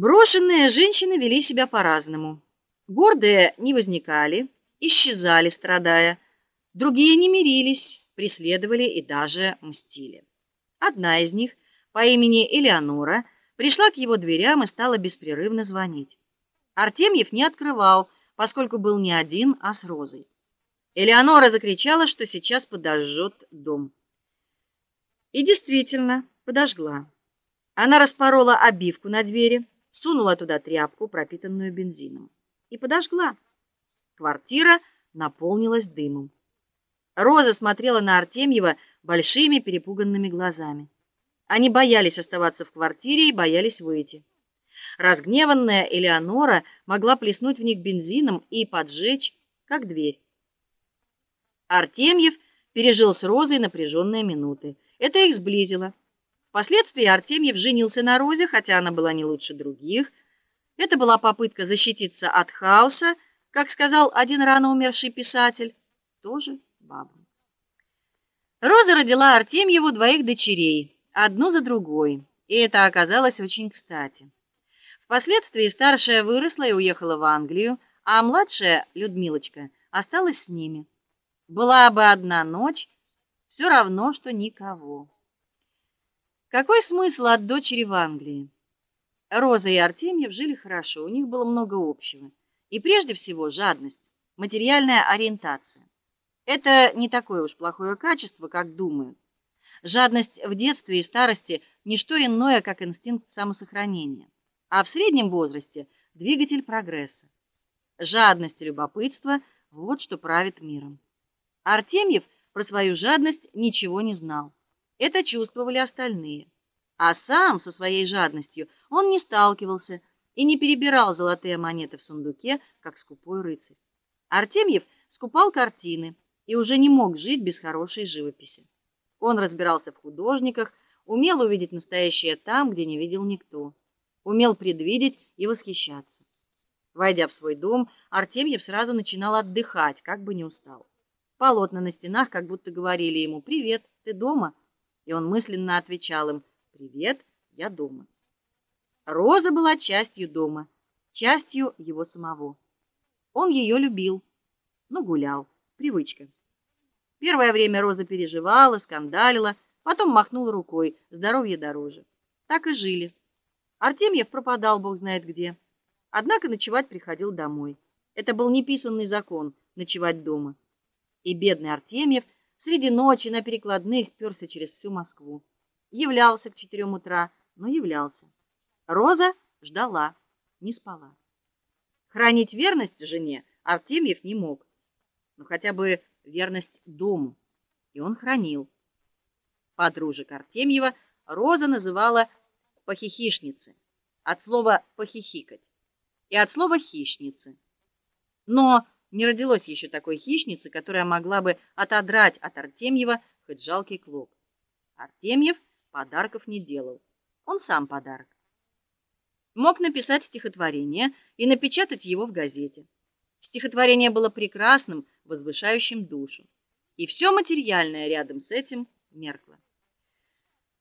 Брошенные женщины вели себя по-разному. Гордые не возникали, исчезали, страдая. Другие не мирились, преследовали и даже мстили. Одна из них, по имени Элеонора, пришла к его дверям и стала беспрерывно звонить. Артемьев не открывал, поскольку был не один, а с Розой. Элеонора закричала, что сейчас подожжет дом. И действительно, подожгла. Она распорола обивку на двери, сунула туда тряпку, пропитанную бензином, и подожгла. Квартира наполнилась дымом. Роза смотрела на Артемьева большими перепуганными глазами. Они боялись оставаться в квартире и боялись выйти. Разгневанная Элеонора могла плеснуть в них бензином и поджечь, как дверь. Артемьев пережил с Розой напряженные минуты. Это их сблизило. Впоследствии Артемьев женился на Розе, хотя она была не лучше других. Это была попытка защититься от хаоса, как сказал один рано умерший писатель, тоже баба. Роза родила Артемьеву двоих дочерей, одну за другой, и это оказалось очень кстати. Впоследствии старшая выросла и уехала в Англию, а младшая, Людмилочка, осталась с ними. Была бы одна ночь, все равно что никого. Какой смысл от дочери в Англии? Роза и Артемьев жили хорошо, у них было много общего. И прежде всего жадность, материальная ориентация. Это не такое уж плохое качество, как думают. Жадность в детстве и старости не что иное, как инстинкт самосохранения, а в среднем возрасте двигатель прогресса. Жадность и любопытство вот что правит миром. Артемьев про свою жадность ничего не знал. Это чувствовали остальные. А сам со своей жадностью он не сталкивался и не перебирал золотые монеты в сундуке, как скупой рыцарь. Артемьев скупал картины и уже не мог жить без хорошей живописи. Он разбирался в художниках, умел увидеть настоящее там, где не видел никто, умел предвидеть и восхищаться. Войдя в свой дом, Артемьев сразу начинал отдыхать, как бы не устал. Полотна на стенах как будто говорили ему: "Привет, ты дома?" И он мысленно отвечал им: "Привет, я дома". Роза была частью дома, частью его самого. Он ее любил, но гулял, привычка. Первое время Роза переживала, скандалила, потом махнула рукой: "Здоровье дороже". Так и жили. Артемьев пропадал бог знает где. Однако ночевать приходил домой. Это был неписанный закон ночевать дома. И бедный Артемьев Среди ночи на перекладных пёрся через всю Москву. Являлся к четырем утра, но являлся. Роза ждала, не спала. Хранить верность жене Артемьев не мог. но хотя бы верность дому. И он хранил. Подружек Артемьева Роза называла похихишницы, от слова похихикать, и от слова хищницы. Но не родилось еще такой хищницы, которая могла бы отодрать от Артемьева хоть жалкий клок. Артемьев подарков не делал. Он сам подарок. Мог написать стихотворение и напечатать его в газете. Стихотворение было прекрасным, возвышающим душу, и все материальное рядом с этим меркло.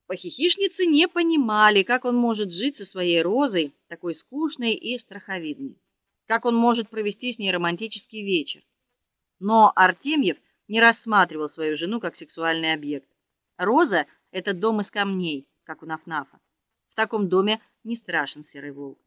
Похихишницы не понимали, как он может жить со своей розой, такой скучной и страховидной как он может провести с ней романтический вечер. Но Артемьев не рассматривал свою жену как сексуальный объект. Роза это дом из камней, как у Нафнафа. В таком доме не страшен серый волк.